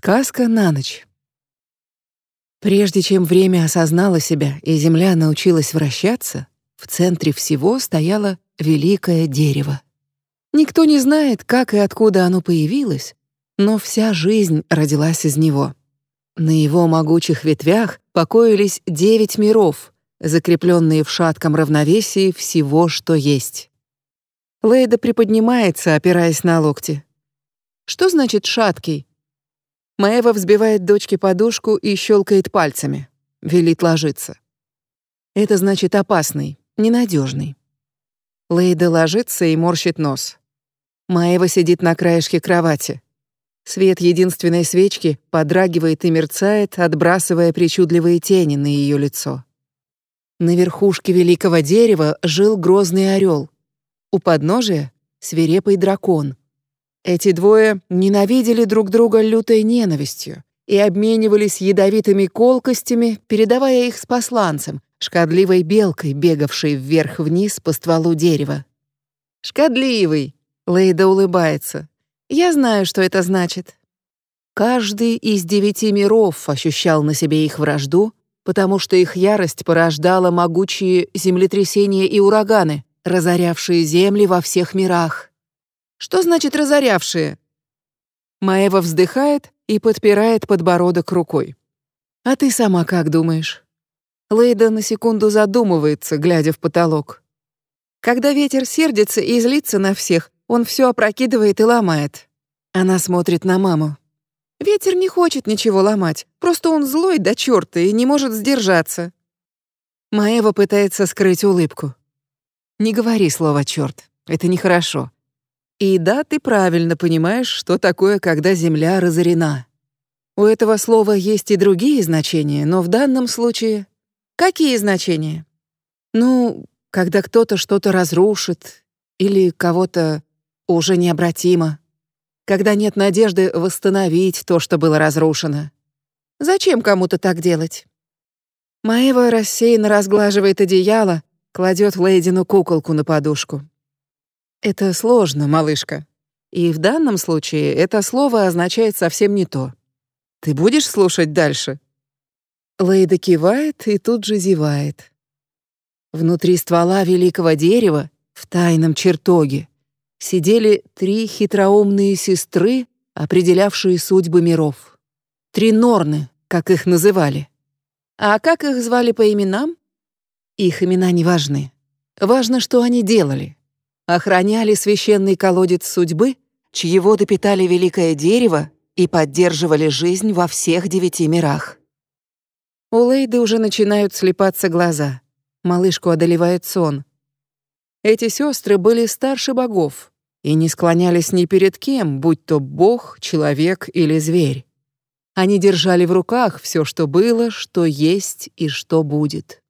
Сказка на ночь. Прежде чем время осознало себя и земля научилась вращаться, в центре всего стояло великое дерево. Никто не знает, как и откуда оно появилось, но вся жизнь родилась из него. На его могучих ветвях покоились девять миров, закрепленные в шатком равновесии всего, что есть. Лейда приподнимается, опираясь на локти. Что значит шаткий? Маева взбивает дочке подушку и щелкает пальцами. Велит ложиться. Это значит опасный, ненадежный. Лейда ложится и морщит нос. Маева сидит на краешке кровати. Свет единственной свечки подрагивает и мерцает, отбрасывая причудливые тени на ее лицо. На верхушке великого дерева жил грозный орел. У подножия — свирепый дракон, эти двое ненавидели друг друга лютой ненавистью и обменивались ядовитыми колкостями, передавая их с посланцем, шкадливой белкой, бегавшей вверх-вниз по стволу дерева. «Шкадливый!» — Лейда улыбается. «Я знаю, что это значит». Каждый из девяти миров ощущал на себе их вражду, потому что их ярость порождала могучие землетрясения и ураганы, разорявшие земли во всех мирах. Что значит разорявшие? Маева вздыхает и подпирает подбородок рукой. А ты сама как думаешь? Лейда на секунду задумывается, глядя в потолок. Когда ветер сердится и злится на всех, он все опрокидывает и ломает. Она смотрит на маму. Ветер не хочет ничего ломать, просто он злой до чёрта и не может сдержаться. Маева пытается скрыть улыбку. Не говори слово чёрт, это нехорошо. И да, ты правильно понимаешь, что такое, когда земля разорена. У этого слова есть и другие значения, но в данном случае... Какие значения? Ну, когда кто-то что-то разрушит или кого-то уже необратимо. Когда нет надежды восстановить то, что было разрушено. Зачем кому-то так делать? Маева рассеянно разглаживает одеяло, кладет Лейдину куколку на подушку. Это сложно, малышка. И в данном случае это слово означает совсем не то. Ты будешь слушать дальше? Лейда кивает и тут же зевает. Внутри ствола великого дерева, в тайном чертоге, сидели три хитроумные сестры, определявшие судьбы миров. Три Норны, как их называли. А как их звали по именам? Их имена не важны. Важно, что они делали охраняли священный колодец судьбы, чьи воды питали великое дерево и поддерживали жизнь во всех девяти мирах. У Лейды уже начинают слепаться глаза. Малышку одолевает сон. Эти сестры были старше богов и не склонялись ни перед кем, будь то бог, человек или зверь. Они держали в руках все, что было, что есть и что будет.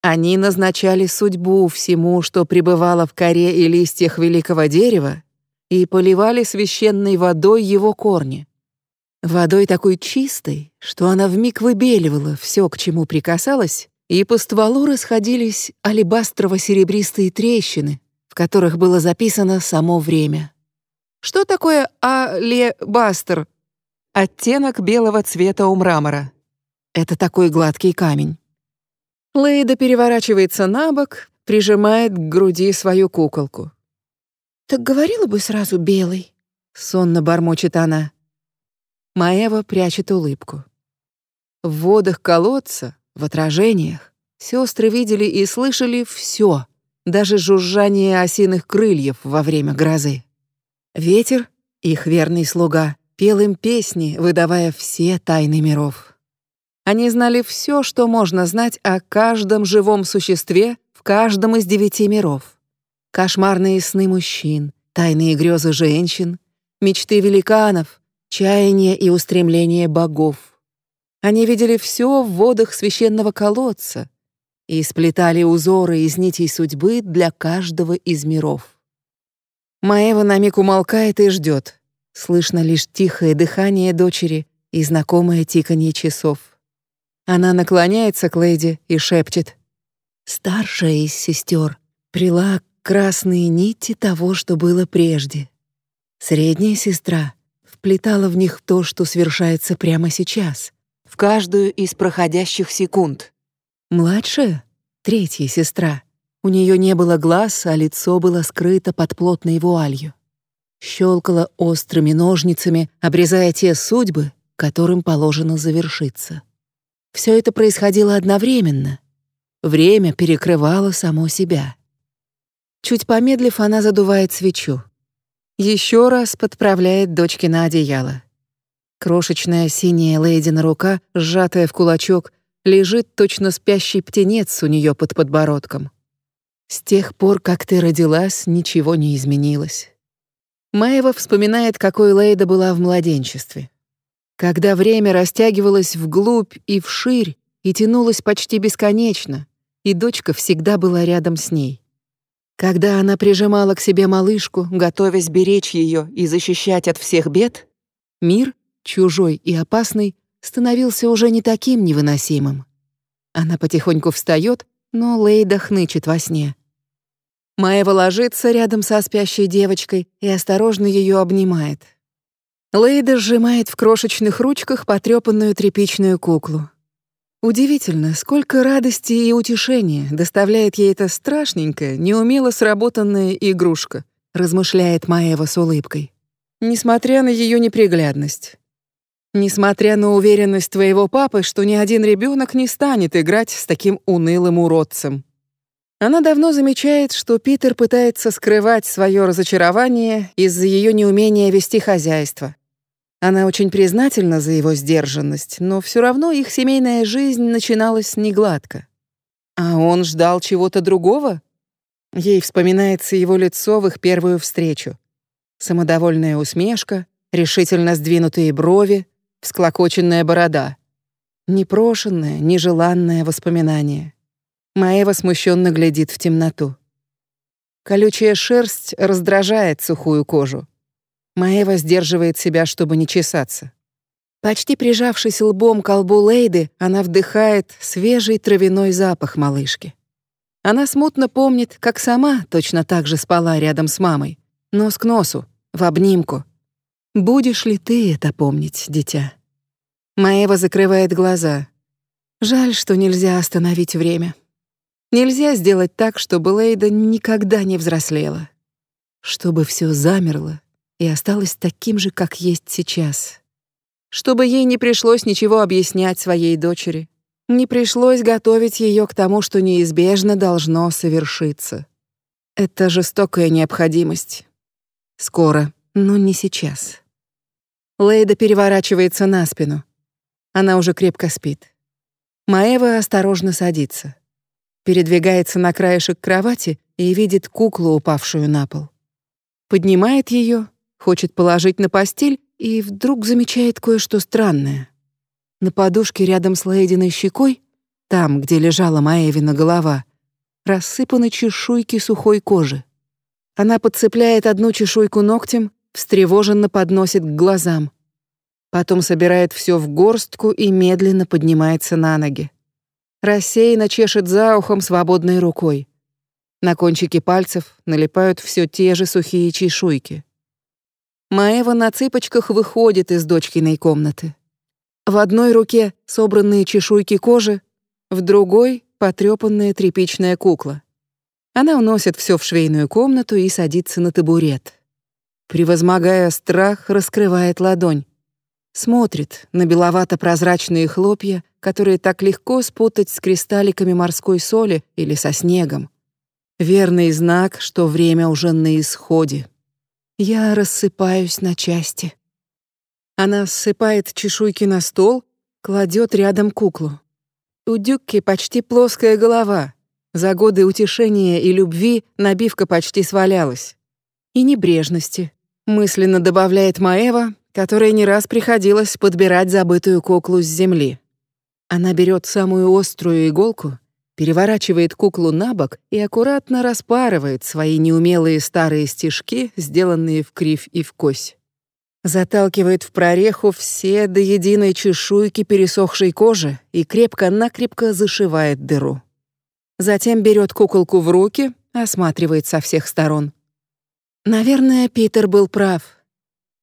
Они назначали судьбу всему, что пребывало в коре и листьях великого дерева, и поливали священной водой его корни. Водой такой чистой, что она вмиг выбеливала все, к чему прикасалась, и по стволу расходились алебастрово-серебристые трещины, в которых было записано само время. Что такое алебастр? Оттенок белого цвета у мрамора. Это такой гладкий камень. Лейда переворачивается на бок, прижимает к груди свою куколку. «Так говорила бы сразу белый», — сонно бормочет она. Маева прячет улыбку. В водах колодца, в отражениях, сестры видели и слышали все, даже жужжание осиных крыльев во время грозы. Ветер, их верный слуга, пел им песни, выдавая все тайны миров. Они знали все, что можно знать о каждом живом существе в каждом из девяти миров. Кошмарные сны мужчин, тайные грезы женщин, мечты великанов, чаяния и устремления богов. Они видели все в водах священного колодца и сплетали узоры из нитей судьбы для каждого из миров. Маева на миг умолкает и ждет. Слышно лишь тихое дыхание дочери и знакомое тиканье часов. Она наклоняется к леди и шепчет. Старшая из сестер прила красные нити того, что было прежде. Средняя сестра вплетала в них то, что совершается прямо сейчас, в каждую из проходящих секунд. Младшая, третья сестра, у нее не было глаз, а лицо было скрыто под плотной вуалью. Щелкала острыми ножницами, обрезая те судьбы, которым положено завершиться. Все это происходило одновременно. Время перекрывало само себя. Чуть помедлив, она задувает свечу. Еще раз подправляет дочки на одеяло. Крошечная синяя лейдина рука, сжатая в кулачок, лежит точно спящий птенец у нее под подбородком. С тех пор, как ты родилась, ничего не изменилось. Маева вспоминает, какой Лейда была в младенчестве. Когда время растягивалось вглубь и вширь и тянулось почти бесконечно, и дочка всегда была рядом с ней. Когда она прижимала к себе малышку, готовясь беречь ее и защищать от всех бед, мир, чужой и опасный, становился уже не таким невыносимым. Она потихоньку встает, но Лейда хнычет во сне. Маева ложится рядом со спящей девочкой и осторожно ее обнимает. Лейда сжимает в крошечных ручках потрепанную тряпичную куклу. Удивительно, сколько радости и утешения доставляет ей эта страшненькая, неумело сработанная игрушка, размышляет Маева с улыбкой. Несмотря на ее неприглядность. Несмотря на уверенность твоего папы, что ни один ребенок не станет играть с таким унылым уродцем. Она давно замечает, что Питер пытается скрывать свое разочарование из-за ее неумения вести хозяйство. Она очень признательна за его сдержанность, но все равно их семейная жизнь начиналась негладко. А он ждал чего-то другого? Ей вспоминается его лицо в их первую встречу. Самодовольная усмешка, решительно сдвинутые брови, всклокоченная борода. Непрошенное, нежеланное воспоминание. Маева смущенно глядит в темноту. Колючая шерсть раздражает сухую кожу. Маева сдерживает себя, чтобы не чесаться. Почти прижавшись лбом к лбу Лейды, она вдыхает свежий травяной запах малышки. Она смутно помнит, как сама точно так же спала рядом с мамой, нос к носу, в обнимку. Будешь ли ты это помнить, дитя? Маева закрывает глаза. Жаль, что нельзя остановить время. Нельзя сделать так, чтобы Лейда никогда не взрослела. Чтобы все замерло и осталось таким же, как есть сейчас. Чтобы ей не пришлось ничего объяснять своей дочери. Не пришлось готовить ее к тому, что неизбежно должно совершиться. Это жестокая необходимость. Скоро, но не сейчас. Лейда переворачивается на спину. Она уже крепко спит. Маева осторожно садится передвигается на краешек кровати и видит куклу, упавшую на пол. Поднимает ее, хочет положить на постель и вдруг замечает кое-что странное. На подушке рядом с Лейдиной щекой, там, где лежала Маевина голова, рассыпаны чешуйки сухой кожи. Она подцепляет одну чешуйку ногтем, встревоженно подносит к глазам. Потом собирает все в горстку и медленно поднимается на ноги рассеянно чешет за ухом свободной рукой. На кончике пальцев налипают все те же сухие чешуйки. Маева на цыпочках выходит из дочкиной комнаты. В одной руке собранные чешуйки кожи, в другой — потрёпанная тряпичная кукла. Она уносит все в швейную комнату и садится на табурет. Превозмогая страх, раскрывает ладонь. Смотрит на беловато-прозрачные хлопья, которые так легко спутать с кристалликами морской соли или со снегом. Верный знак, что время уже на исходе. Я рассыпаюсь на части. Она ссыпает чешуйки на стол, кладет рядом куклу. У Дюкки почти плоская голова. За годы утешения и любви набивка почти свалялась. И небрежности, мысленно добавляет Маева, которой не раз приходилось подбирать забытую куклу с земли. Она берет самую острую иголку, переворачивает куклу на бок и аккуратно распарывает свои неумелые старые стежки, сделанные в кривь и в кось. Заталкивает в прореху все до единой чешуйки пересохшей кожи и крепко-накрепко зашивает дыру. Затем берет куколку в руки, осматривает со всех сторон. Наверное, Питер был прав.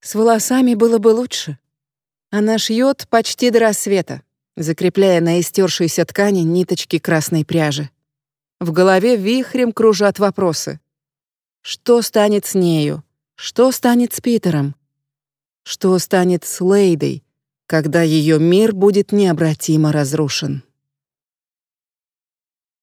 С волосами было бы лучше. Она шьет почти до рассвета, закрепляя на истершейся ткани ниточки красной пряжи. В голове вихрем кружат вопросы. Что станет с нею? Что станет с Питером? Что станет с Лейдой, когда ее мир будет необратимо разрушен?